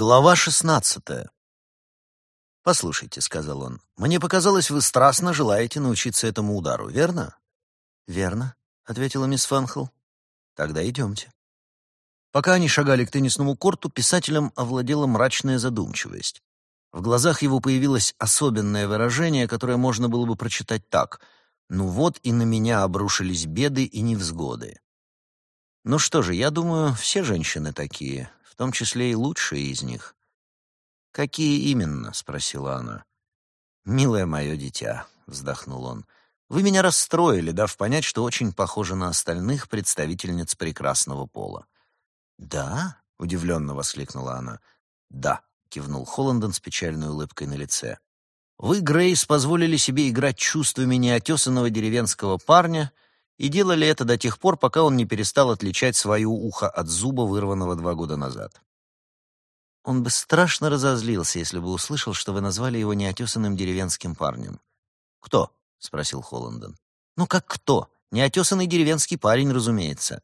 Глава шестнадцатая. «Послушайте», — сказал он, — «мне показалось, вы страстно желаете научиться этому удару, верно?» «Верно», — ответила мисс Фанхл. «Тогда идемте». Пока они шагали к теннисному корту, писателем овладела мрачная задумчивость. В глазах его появилось особенное выражение, которое можно было бы прочитать так «Ну вот и на меня обрушились беды и невзгоды». Ну что же, я думаю, все женщины такие, том числе и лучшие из них. «Какие именно?» — спросила она. «Милое мое дитя», — вздохнул он, — «вы меня расстроили, дав понять, что очень похожи на остальных представительниц прекрасного пола». «Да?» — удивленно воскликнула она. «Да», — кивнул Холландон с печальной улыбкой на лице. «Вы, Грейс, позволили себе играть чувствами неотесанного деревенского парня и делали это до тех пор, пока он не перестал отличать свое ухо от зуба, вырванного два года назад. Он бы страшно разозлился, если бы услышал, что вы назвали его неотесанным деревенским парнем. «Кто?» — спросил Холландон. «Ну как кто? Неотесанный деревенский парень, разумеется».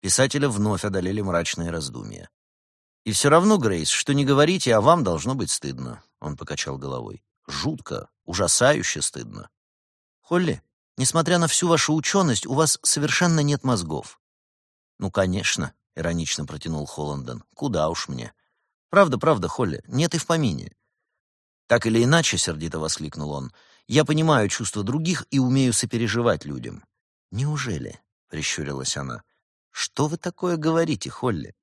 Писателя вновь одолели мрачные раздумья. «И все равно, Грейс, что не говорите, а вам должно быть стыдно», — он покачал головой. «Жутко, ужасающе стыдно». «Холли, несмотря на всю вашу ученость, у вас совершенно нет мозгов». «Ну, конечно», — иронично протянул Холландон. «Куда уж мне. Правда, правда, Холли, нет и в помине. Так или иначе, сердито воскликнул он, я понимаю чувства других и умею сопереживать людям. Неужели? прищурилась она. Что вы такое говорите, Холли?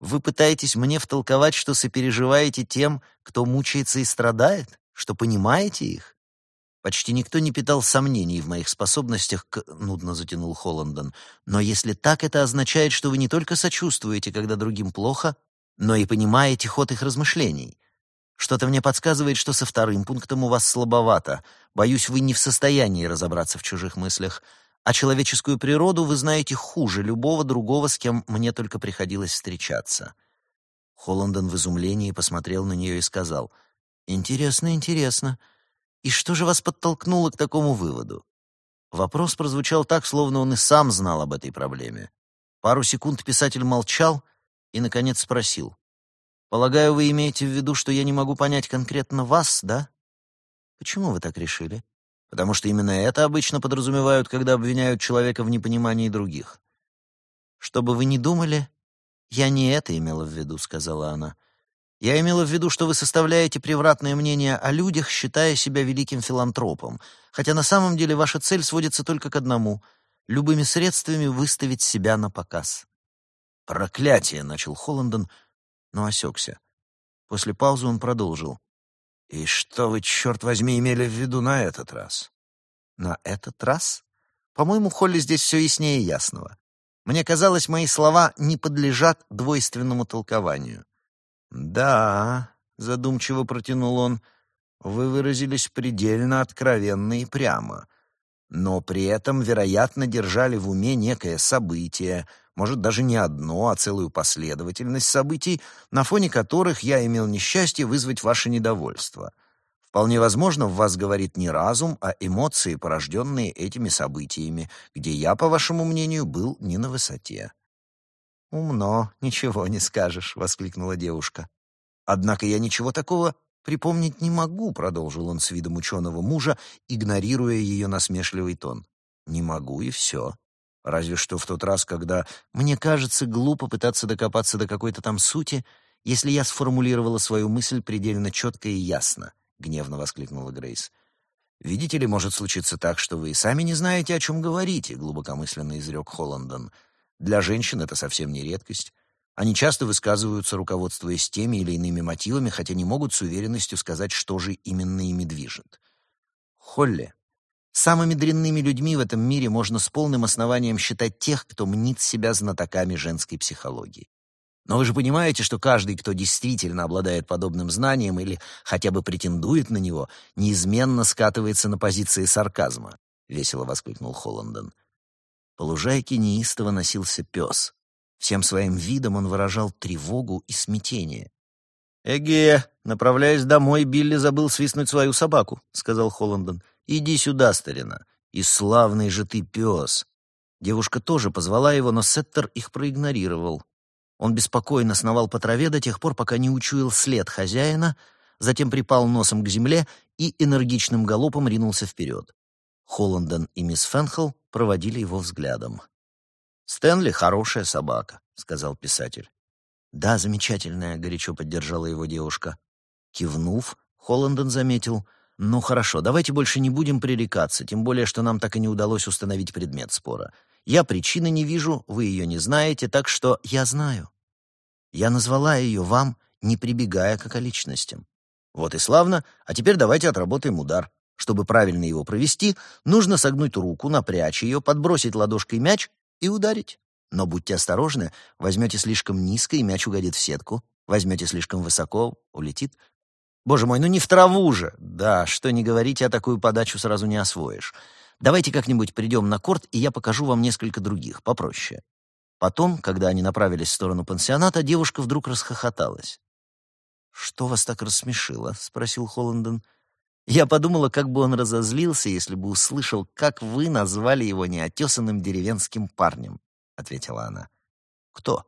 Вы пытаетесь мне втолковать, что сопереживаете тем, кто мучается и страдает, что понимаете их? Почти никто не питал сомнений в моих способностях к... Нудно затянул Холландон. Но если так, это означает, что вы не только сочувствуете, когда другим плохо, но и понимаете ход их размышлений. Что-то мне подсказывает, что со вторым пунктом у вас слабовато. Боюсь, вы не в состоянии разобраться в чужих мыслях. А человеческую природу вы знаете хуже любого другого, с кем мне только приходилось встречаться». Холландон в изумлении посмотрел на нее и сказал, «Интересно, интересно. И что же вас подтолкнуло к такому выводу?» Вопрос прозвучал так, словно он и сам знал об этой проблеме. Пару секунд писатель молчал — и, наконец, спросил. «Полагаю, вы имеете в виду, что я не могу понять конкретно вас, да?» «Почему вы так решили?» «Потому что именно это обычно подразумевают, когда обвиняют человека в непонимании других». «Что бы вы ни думали, я не это имела в виду», — сказала она. «Я имела в виду, что вы составляете превратное мнение о людях, считая себя великим филантропом, хотя на самом деле ваша цель сводится только к одному — любыми средствами выставить себя на показ». «Проклятие!» — начал Холландон, но осекся. После паузы он продолжил. «И что вы, черт возьми, имели в виду на этот раз?» «На этот раз? По-моему, Холли здесь все яснее ясного. Мне казалось, мои слова не подлежат двойственному толкованию». «Да», — задумчиво протянул он, — «вы выразились предельно откровенно и прямо, но при этом, вероятно, держали в уме некое событие, может, даже не одно, а целую последовательность событий, на фоне которых я имел несчастье вызвать ваше недовольство. Вполне возможно, в вас говорит не разум, а эмоции, порожденные этими событиями, где я, по вашему мнению, был не на высоте. «Умно, ничего не скажешь», — воскликнула девушка. «Однако я ничего такого припомнить не могу», — продолжил он с видом ученого мужа, игнорируя ее насмешливый тон. «Не могу, и все. Разве что в тот раз, когда мне кажется глупо пытаться докопаться до какой-то там сути, если я сформулировала свою мысль предельно четко и ясно, — гневно воскликнула Грейс. «Видите ли, может случиться так, что вы и сами не знаете, о чем говорите», — глубокомысленно изрек Холландон. «Для женщин это совсем не редкость. Они часто высказываются, руководствуясь теми или иными мотивами, хотя не могут с уверенностью сказать, что же именно ими движет. Холли, Самыми дрянными людьми в этом мире можно с полным основанием считать тех, кто мнит себя знатоками женской психологии. Но вы же понимаете, что каждый, кто действительно обладает подобным знанием или хотя бы претендует на него, неизменно скатывается на позиции сарказма, — весело воскликнул Холландон. По лужайке неистово носился пес. Всем своим видом он выражал тревогу и смятение. «Эге, направляясь домой, Билли забыл свистнуть свою собаку», — сказал Холландон. «Иди сюда, старина, и славный же ты пес!» Девушка тоже позвала его, но Сеттер их проигнорировал. Он беспокойно сновал по траве до тех пор, пока не учуял след хозяина, затем припал носом к земле и энергичным галопом ринулся вперед. Холландон и мисс Фенхел проводили его взглядом. «Стэнли — хорошая собака», — сказал писатель. «Да, замечательная», — горячо поддержала его девушка. Кивнув, Холландон заметил, «Ну хорошо, давайте больше не будем пререкаться, тем более, что нам так и не удалось установить предмет спора. Я причины не вижу, вы ее не знаете, так что я знаю. Я назвала ее вам, не прибегая к околичностям. Вот и славно, а теперь давайте отработаем удар. Чтобы правильно его провести, нужно согнуть руку, напрячь ее, подбросить ладошкой мяч и ударить. Но будьте осторожны, возьмете слишком низко, и мяч угодит в сетку. Возьмете слишком высоко, улетит. Боже мой, ну не в траву же! Да, что не говорите, а такую подачу сразу не освоишь. Давайте как-нибудь придем на корт, и я покажу вам несколько других, попроще. Потом, когда они направились в сторону пансионата, девушка вдруг расхохоталась. «Что вас так рассмешило?» — спросил Холландон. «Я подумала, как бы он разозлился, если бы услышал, как вы назвали его неотесанным деревенским парнем», — ответила она. «Кто?»